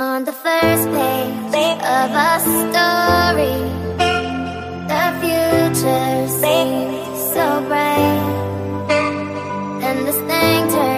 On the first page of a story, the future seems so bright, and this thing turns.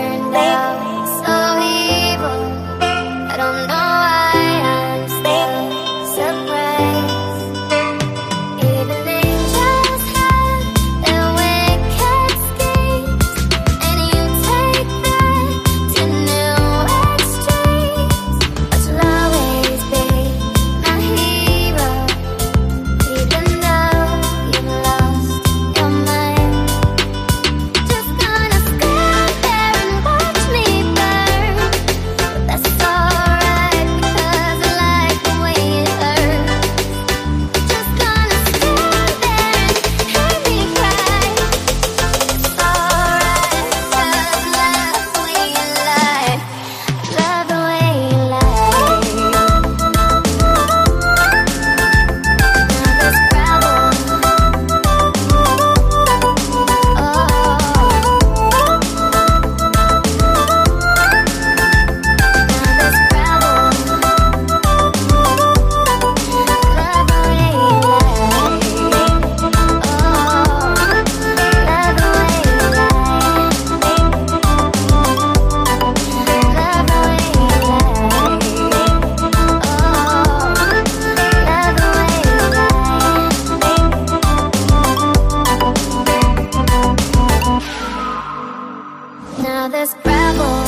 reckless rebel